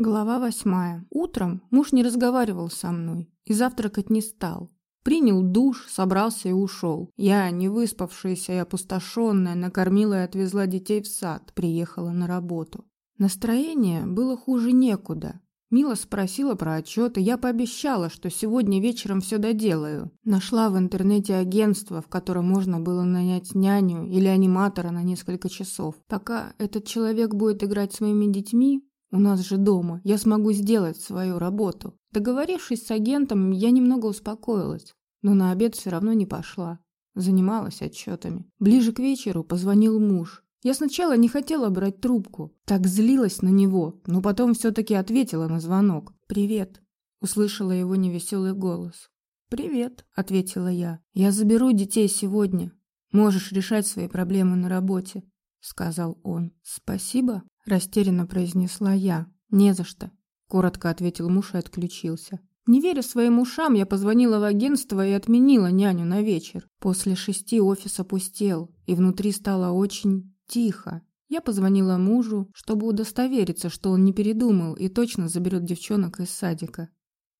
Глава восьмая. Утром муж не разговаривал со мной и завтракать не стал. Принял душ, собрался и ушел. Я, не выспавшаяся и опустошенная, накормила и отвезла детей в сад, приехала на работу. Настроение было хуже некуда. Мила спросила про отчет, и я пообещала, что сегодня вечером все доделаю. Нашла в интернете агентство, в котором можно было нанять няню или аниматора на несколько часов. Пока этот человек будет играть с моими детьми, у нас же дома. Я смогу сделать свою работу. Договорившись с агентом, я немного успокоилась, но на обед все равно не пошла. Занималась отчетами. Ближе к вечеру позвонил муж. Я сначала не хотела брать трубку, так злилась на него, но потом все-таки ответила на звонок. «Привет», — услышала его невеселый голос. «Привет», — ответила я. «Я заберу детей сегодня. Можешь решать свои проблемы на работе», — сказал он. «Спасибо», растерянно произнесла я. Не за что, коротко ответил муж и отключился. Не веря своим ушам, я позвонила в агентство и отменила няню на вечер. После шести офис опустел, и внутри стало очень тихо. Я позвонила мужу, чтобы удостовериться, что он не передумал и точно заберет девчонок из садика.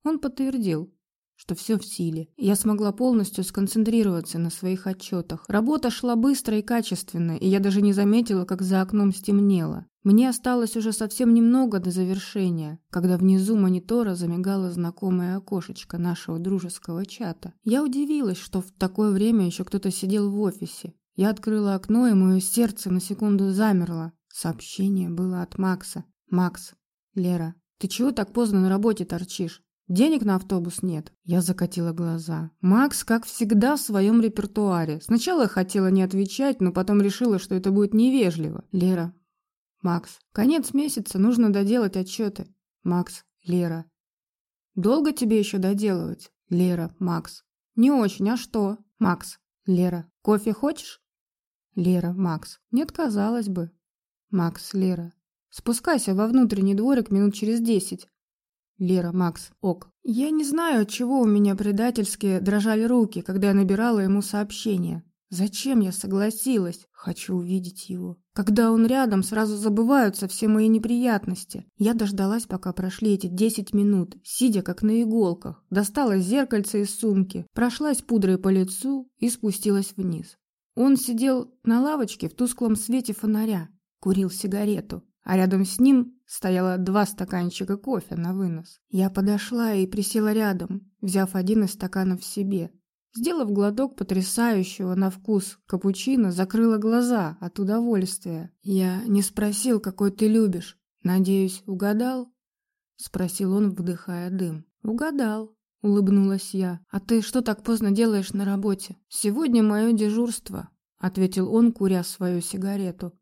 Он подтвердил, что все в силе. Я смогла полностью сконцентрироваться на своих отчетах. Работа шла быстро и качественно, и я даже не заметила, как за окном стемнело. Мне осталось уже совсем немного до завершения, когда внизу монитора замигало знакомое окошечко нашего дружеского чата. Я удивилась, что в такое время еще кто-то сидел в офисе. Я открыла окно, и мое сердце на секунду замерло. Сообщение было от Макса. «Макс, Лера, ты чего так поздно на работе торчишь? Денег на автобус нет. Я закатила глаза. Макс, как всегда, в своем репертуаре. Сначала хотела не отвечать, но потом решила, что это будет невежливо. Лера. Макс. Конец месяца, нужно доделать отчеты. Макс. Лера. Долго тебе еще доделывать? Лера. Макс. Не очень, а что? Макс. Лера. Кофе хочешь? Лера. Макс. Нет, казалось бы. Макс. Лера. Спускайся во внутренний дворик минут через десять. Лера, Макс, ок. Я не знаю, от чего у меня предательски дрожали руки, когда я набирала ему сообщение. Зачем я согласилась? Хочу увидеть его. Когда он рядом, сразу забываются все мои неприятности. Я дождалась, пока прошли эти десять минут, сидя как на иголках. Достала зеркальце из сумки, прошлась пудрой по лицу и спустилась вниз. Он сидел на лавочке в тусклом свете фонаря, курил сигарету а рядом с ним стояло два стаканчика кофе на вынос. Я подошла и присела рядом, взяв один из стаканов себе. Сделав глоток потрясающего на вкус капучино, закрыла глаза от удовольствия. «Я не спросил, какой ты любишь. Надеюсь, угадал?» Спросил он, вдыхая дым. «Угадал», — улыбнулась я. «А ты что так поздно делаешь на работе?» «Сегодня мое дежурство», — ответил он, куря свою сигарету.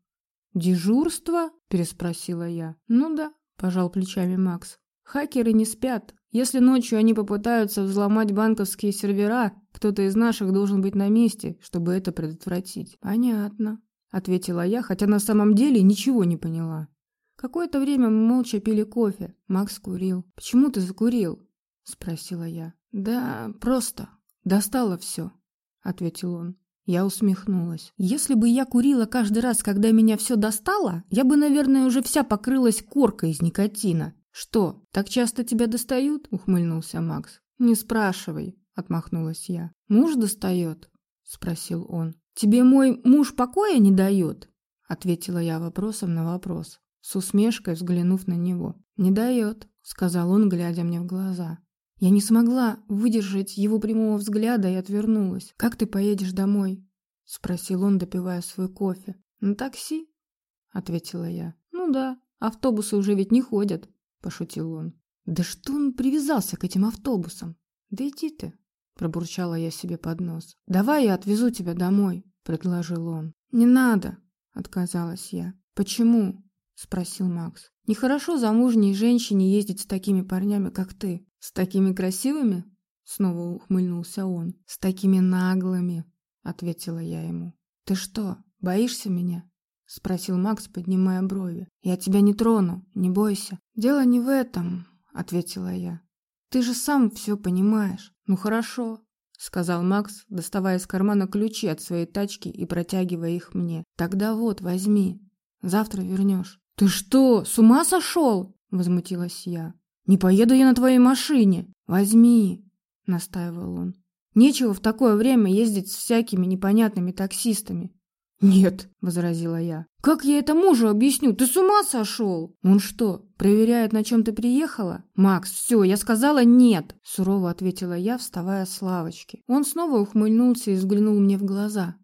«Дежурство?» – переспросила я. «Ну да», – пожал плечами Макс. «Хакеры не спят. Если ночью они попытаются взломать банковские сервера, кто-то из наших должен быть на месте, чтобы это предотвратить». «Понятно», – ответила я, хотя на самом деле ничего не поняла. Какое-то время мы молча пили кофе. Макс курил. «Почему ты закурил?» – спросила я. «Да, просто. Достало все», – ответил он. Я усмехнулась. Если бы я курила каждый раз, когда меня все достало, я бы, наверное, уже вся покрылась коркой из никотина. Что, так часто тебя достают? ухмыльнулся Макс. Не спрашивай, отмахнулась я. Муж достает? спросил он. Тебе мой муж покоя не дает? ответила я вопросом на вопрос, с усмешкой взглянув на него. Не дает, сказал он, глядя мне в глаза. Я не смогла выдержать его прямого взгляда и отвернулась. «Как ты поедешь домой?» — спросил он, допивая свой кофе. «На такси?» — ответила я. «Ну да, автобусы уже ведь не ходят», — пошутил он. «Да что он привязался к этим автобусам?» «Да иди ты», — пробурчала я себе под нос. «Давай я отвезу тебя домой», — предложил он. «Не надо», — отказалась я. «Почему?» — спросил Макс. «Нехорошо замужней женщине ездить с такими парнями, как ты». «С такими красивыми?» Снова ухмыльнулся он. «С такими наглыми», — ответила я ему. «Ты что, боишься меня?» — спросил Макс, поднимая брови. «Я тебя не трону, не бойся». «Дело не в этом», — ответила я. «Ты же сам все понимаешь». «Ну хорошо», — сказал Макс, доставая из кармана ключи от своей тачки и протягивая их мне. «Тогда вот, возьми. Завтра вернешь». «Ты что, с ума сошел?» – возмутилась я. «Не поеду я на твоей машине! Возьми!» – настаивал он. «Нечего в такое время ездить с всякими непонятными таксистами». «Нет», – возразила я. «Как я это мужу объясню? Ты с ума сошел?» «Он что, проверяет, на чем ты приехала?» «Макс, все, я сказала нет», – сурово ответила я, вставая с лавочки. Он снова ухмыльнулся и взглянул мне в глаза.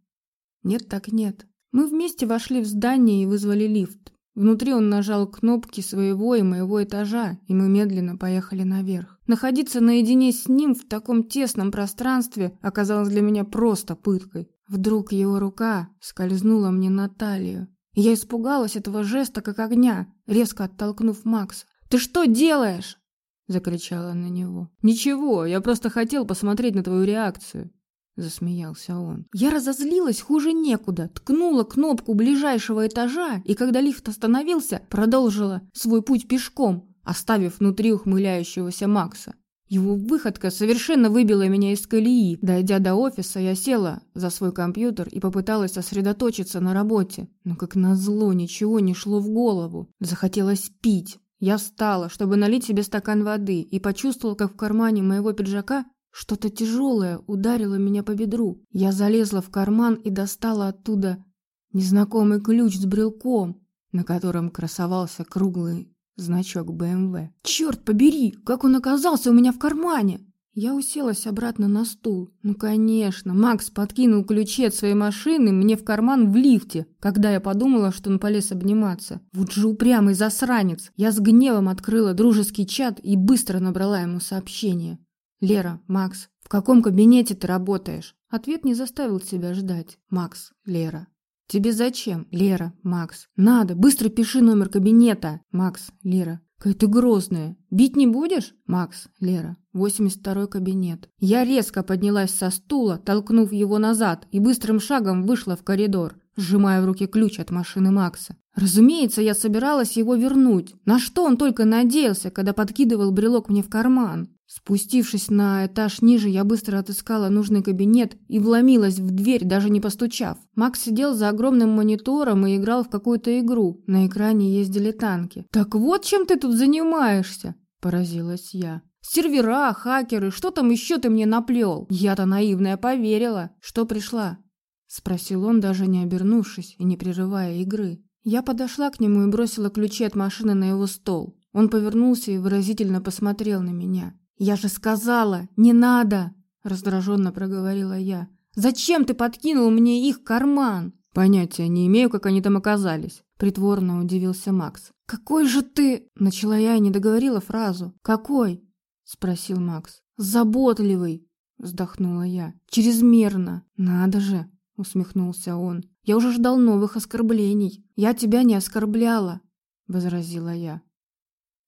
«Нет так нет». Мы вместе вошли в здание и вызвали лифт. Внутри он нажал кнопки своего и моего этажа, и мы медленно поехали наверх. Находиться наедине с ним в таком тесном пространстве оказалось для меня просто пыткой. Вдруг его рука скользнула мне на талию. Я испугалась этого жеста как огня, резко оттолкнув Макса. «Ты что делаешь?» – закричала на него. «Ничего, я просто хотел посмотреть на твою реакцию». Засмеялся он. Я разозлилась хуже некуда, ткнула кнопку ближайшего этажа и, когда лифт остановился, продолжила свой путь пешком, оставив внутри ухмыляющегося Макса. Его выходка совершенно выбила меня из колеи. Дойдя до офиса, я села за свой компьютер и попыталась сосредоточиться на работе. Но, как назло, ничего не шло в голову. Захотелось пить. Я встала, чтобы налить себе стакан воды, и почувствовала, как в кармане моего пиджака что-то тяжелое ударило меня по бедру. Я залезла в карман и достала оттуда незнакомый ключ с брелком, на котором красовался круглый значок БМВ. Черт побери, как он оказался у меня в кармане! Я уселась обратно на стул. Ну, конечно, Макс подкинул ключи от своей машины мне в карман в лифте, когда я подумала, что он полез обниматься. Вот же упрямый засранец. Я с гневом открыла дружеский чат и быстро набрала ему сообщение. «Лера, Макс, в каком кабинете ты работаешь?» Ответ не заставил себя ждать. «Макс, Лера». «Тебе зачем?» «Лера, Макс». «Надо, быстро пиши номер кабинета». «Макс, Лера». «Какая ты грозная. Бить не будешь?» «Макс, Лера». 82-й кабинет. Я резко поднялась со стула, толкнув его назад, и быстрым шагом вышла в коридор, сжимая в руке ключ от машины Макса. Разумеется, я собиралась его вернуть. На что он только надеялся, когда подкидывал брелок мне в карман? Спустившись на этаж ниже, я быстро отыскала нужный кабинет и вломилась в дверь, даже не постучав. Макс сидел за огромным монитором и играл в какую-то игру. На экране ездили танки. «Так вот чем ты тут занимаешься?» – поразилась я. «Сервера, хакеры, что там еще ты мне наплел?» Я-то наивная поверила. «Что пришла?» – спросил он, даже не обернувшись и не прерывая игры. Я подошла к нему и бросила ключи от машины на его стол. Он повернулся и выразительно посмотрел на меня. «Я же сказала, не надо!» – раздраженно проговорила я. «Зачем ты подкинул мне их карман?» «Понятия не имею, как они там оказались», – притворно удивился Макс. «Какой же ты...» – начала я и не договорила фразу. «Какой?» – спросил Макс. «Заботливый», – вздохнула я. «Чрезмерно. Надо же!» – усмехнулся он. «Я уже ждал новых оскорблений. Я тебя не оскорбляла», – возразила я.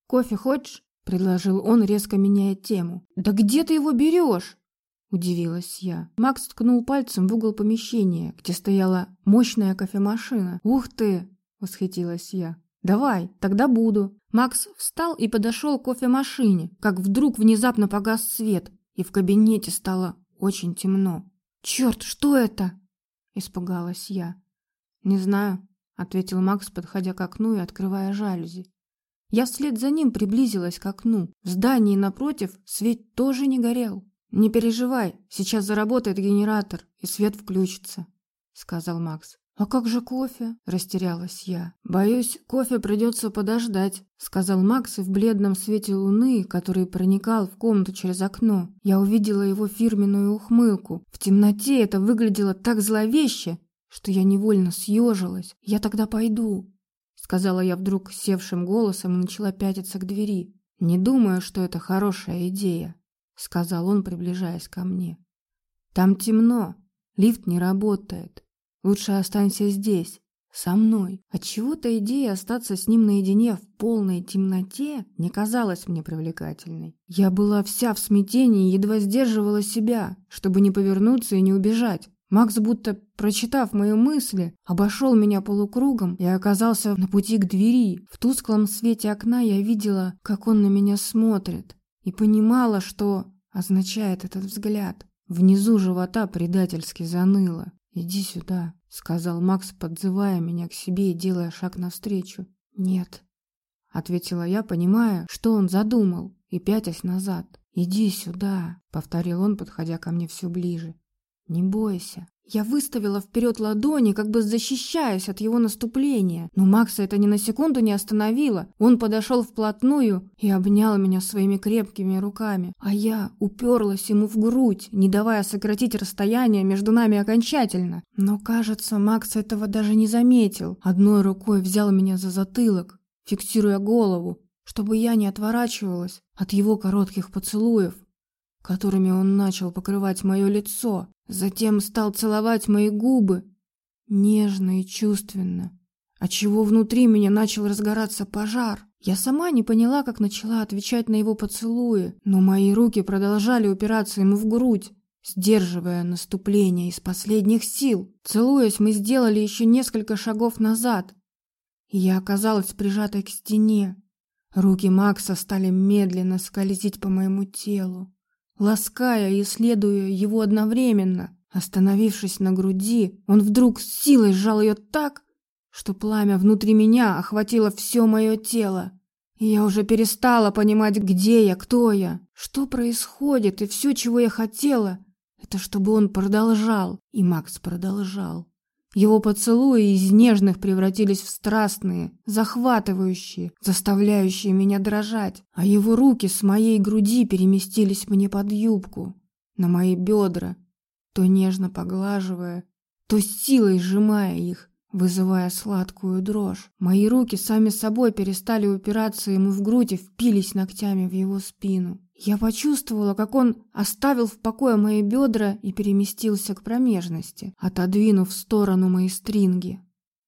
«Кофе хочешь?» Предложил он, резко меняя тему. «Да где ты его берешь?» Удивилась я. Макс ткнул пальцем в угол помещения, где стояла мощная кофемашина. «Ух ты!» – восхитилась я. «Давай, тогда буду». Макс встал и подошел к кофемашине, как вдруг внезапно погас свет, и в кабинете стало очень темно. «Черт, что это?» – испугалась я. «Не знаю», – ответил Макс, подходя к окну и открывая жалюзи. Я вслед за ним приблизилась к окну. В здании напротив свет тоже не горел. «Не переживай, сейчас заработает генератор, и свет включится», — сказал Макс. «А как же кофе?» – растерялась я. «Боюсь, кофе придется подождать», – сказал Макс, и в бледном свете луны, который проникал в комнату через окно, я увидела его фирменную ухмылку. В темноте это выглядело так зловеще, что я невольно съежилась. «Я тогда пойду», сказала я вдруг севшим голосом и начала пятиться к двери. Не думаю, что это хорошая идея, сказал он, приближаясь ко мне. Там темно, лифт не работает. Лучше останься здесь, со мной. Отчего-то идея остаться с ним наедине в полной темноте не казалась мне привлекательной. Я была вся в смятении и едва сдерживала себя, чтобы не повернуться и не убежать. Макс, будто прочитав мои мысли, обошел меня полукругом и оказался на пути к двери. В тусклом свете окна я видела, как он на меня смотрит, и понимала, что означает этот взгляд. Внизу живота предательски заныло. «Иди сюда», — сказал Макс, подзывая меня к себе и делая шаг навстречу. «Нет», — ответила я, понимая, что он задумал, и пятясь назад. «Иди сюда», — повторил он, подходя ко мне все ближе. «Не бойся». Я выставила вперед ладони, как бы защищаясь от его наступления, но Макса это ни на секунду не остановило. Он подошел вплотную и обнял меня своими крепкими руками, а я уперлась ему в грудь, не давая сократить расстояние между нами окончательно. Но, кажется, Макс этого даже не заметил. Одной рукой взял меня за затылок, фиксируя голову, чтобы я не отворачивалась от его коротких поцелуев, которыми он начал покрывать мое лицо, затем стал целовать мои губы, нежно и чувственно, отчего внутри меня начал разгораться пожар. Я сама не поняла, как начала отвечать на его поцелуи, но мои руки продолжали упираться ему в грудь, сдерживая наступление из последних сил. Целуясь, мы сделали еще несколько шагов назад, и я оказалась прижатой к стене. Руки Макса стали медленно скользить по моему телу, лаская и исследуя его одновременно. Остановившись на груди, он вдруг с силой сжал ее так, что пламя внутри меня охватило все мое тело. Я уже перестала понимать, где я, кто я, что происходит, и все, чего я хотела, это чтобы он продолжал. И Макс продолжал. Его поцелуи из нежных превратились в страстные, захватывающие, заставляющие меня дрожать, а его руки с моей груди переместились мне под юбку, на мои бедра, то нежно поглаживая, то силой сжимая их, вызывая сладкую дрожь. Мои руки сами собой перестали упираться ему в грудь и впились ногтями в его спину. Я почувствовала, как он оставил в покое мои бедра и переместился к промежности, отодвинув в сторону мои стринги.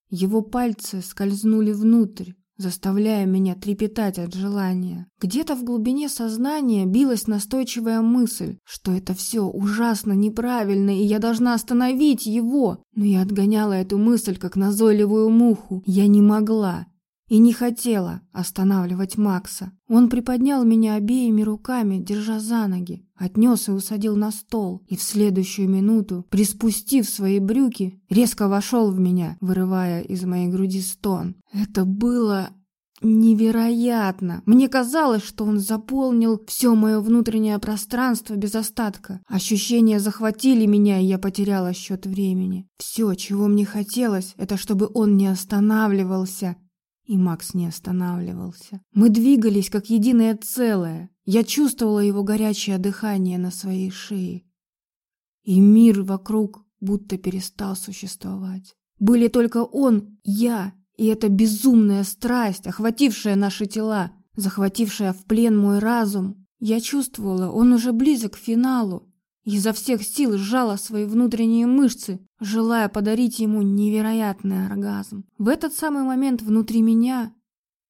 Его пальцы скользнули внутрь, заставляя меня трепетать от желания. Где-то в глубине сознания билась настойчивая мысль, что это все ужасно неправильно, и я должна остановить его. Но я отгоняла эту мысль, как назойливую муху. Я не могла и не хотела останавливать Макса. Он приподнял меня обеими руками, держа за ноги, отнес и усадил на стол, и в следующую минуту, приспустив свои брюки, резко вошел в меня, вырывая из моей груди стон. Это было Невероятно! Мне казалось, что он заполнил все мое внутреннее пространство без остатка. Ощущения захватили меня, и я потеряла счет времени. Все, чего мне хотелось, это чтобы он не останавливался, и Макс не останавливался. Мы двигались как единое целое. Я чувствовала его горячее дыхание на своей шее. И мир вокруг будто перестал существовать. Были только он, я и эта безумная страсть, охватившая наши тела, захватившая в плен мой разум. Я чувствовала, он уже близок к финалу, изо всех сил сжала свои внутренние мышцы, желая подарить ему невероятный оргазм. В этот самый момент внутри меня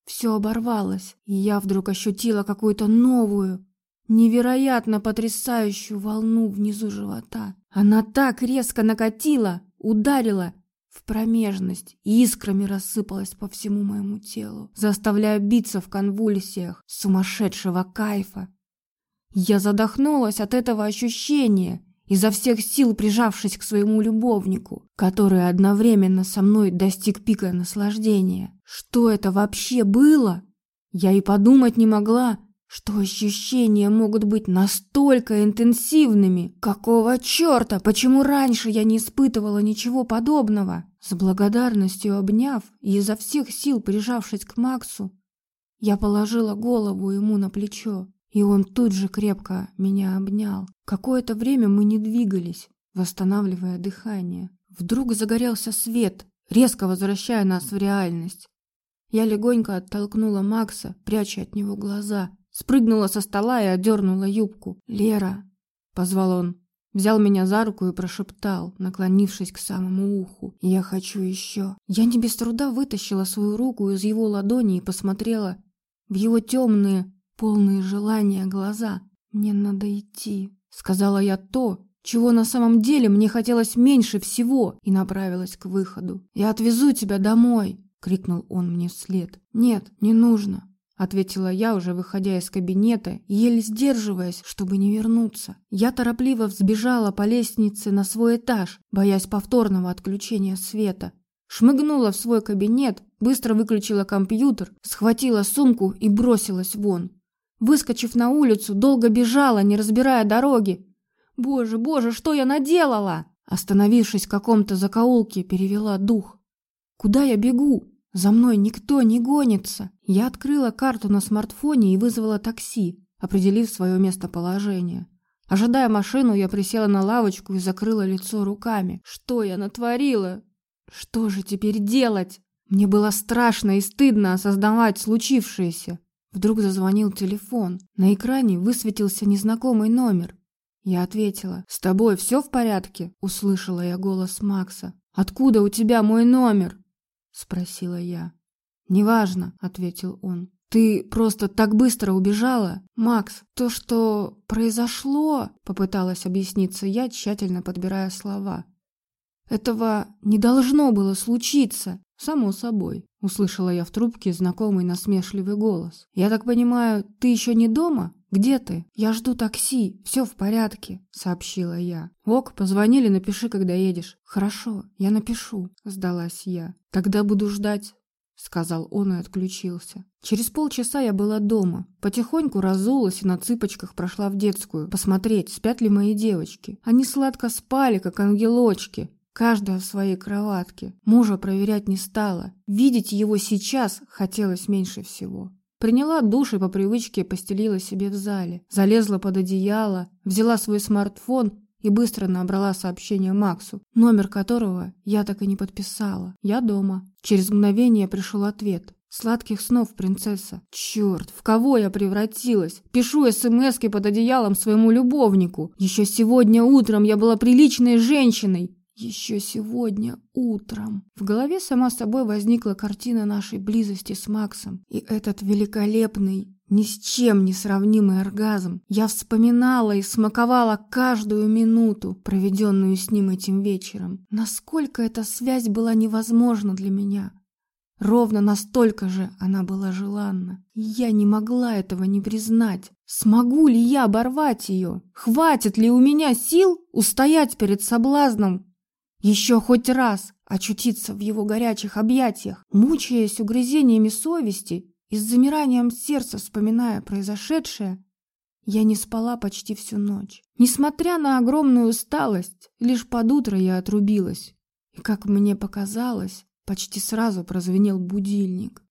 все оборвалось, и я вдруг ощутила какую-то новую, невероятно потрясающую волну внизу живота. Она так резко накатила, ударила в промежность и искрами рассыпалась по всему моему телу, заставляя биться в конвульсиях сумасшедшего кайфа. Я задохнулась от этого ощущения, изо всех сил прижавшись к своему любовнику, который одновременно со мной достиг пика наслаждения. Что это вообще было? Я и подумать не могла, что ощущения могут быть настолько интенсивными. Какого черта? Почему раньше я не испытывала ничего подобного? С благодарностью обняв и изо всех сил прижавшись к Максу, я положила голову ему на плечо. И он тут же крепко меня обнял. Какое-то время мы не двигались, восстанавливая дыхание. Вдруг загорелся свет, резко возвращая нас в реальность. Я легонько оттолкнула Макса, пряча от него глаза, спрыгнула со стола и одернула юбку. «Лера!» — позвал он. Взял меня за руку и прошептал, наклонившись к самому уху. «Я хочу еще». Я не без труда вытащила свою руку из его ладони и посмотрела в его темные, полные желания глаза. «Мне надо идти», — сказала я то, чего на самом деле мне хотелось меньше всего, и направилась к выходу. «Я отвезу тебя домой», — крикнул он мне вслед. «Нет, не нужно», — ответила я, уже выходя из кабинета, еле сдерживаясь, чтобы не вернуться. Я торопливо взбежала по лестнице на свой этаж, боясь повторного отключения света. Шмыгнула в свой кабинет быстро выключила компьютер, схватила сумку и бросилась вон. Выскочив на улицу, долго бежала, не разбирая дороги. «Боже, боже, что я наделала?» Остановившись в каком-то закоулке, перевела дух. «Куда я бегу? За мной никто не гонится!» Я открыла карту на смартфоне и вызвала такси, определив свое местоположение. Ожидая машину, я присела на лавочку и закрыла лицо руками. Что я натворила? Что же теперь делать? Мне было страшно и стыдно осознавать случившееся. Вдруг зазвонил телефон. На экране высветился незнакомый номер. Я ответила. «С тобой все в порядке?» Услышала я голос Макса. «Откуда у тебя мой номер?» Спросила я. «Неважно», — ответил он. «Ты просто так быстро убежала? Макс, то, что произошло...» Попыталась объясниться я, тщательно подбирая слова. «Этого не должно было случиться!» «Само собой», — услышала я в трубке знакомый насмешливый голос. «Я так понимаю, ты еще не дома? Где ты? Я жду такси, все в порядке», — сообщила я. «Ок, позвонили, напиши, когда едешь». «Хорошо, я напишу», — сдалась я. «Тогда буду ждать». — сказал он и отключился. Через полчаса я была дома. Потихоньку разулась и на цыпочках прошла в детскую, посмотреть, спят ли мои девочки. Они сладко спали, как ангелочки, каждая в своей кроватке. Мужа проверять не стала. Видеть его сейчас хотелось меньше всего. Приняла душ и по привычке постелила себе в зале. Залезла под одеяло, взяла свой смартфон и быстро набрала сообщение Максу, номер которого я так и не подписала. Я дома. Через мгновение пришел ответ. Сладких снов, принцесса. Черт, в кого я превратилась? Пишу смски под одеялом своему любовнику. Еще сегодня утром я была приличной женщиной. Еще сегодня утром. В голове сама собой возникла картина нашей близости с Максом. И этот великолепный, ни с чем не сравнимый оргазм. Я вспоминала и смаковала каждую минуту, проведенную с ним этим вечером. Насколько эта связь была невозможна для меня. Ровно настолько же она была желанна. я не могла этого не признать. Смогу ли я оборвать ее? Хватит ли у меня сил устоять перед соблазном еще хоть раз очутиться в его горячих объятиях, мучаясь угрызениями совести и с замиранием сердца вспоминая произошедшее, я не спала почти всю ночь. Несмотря на огромную усталость, лишь под утро я отрубилась. И, как мне показалось, почти сразу прозвенел будильник.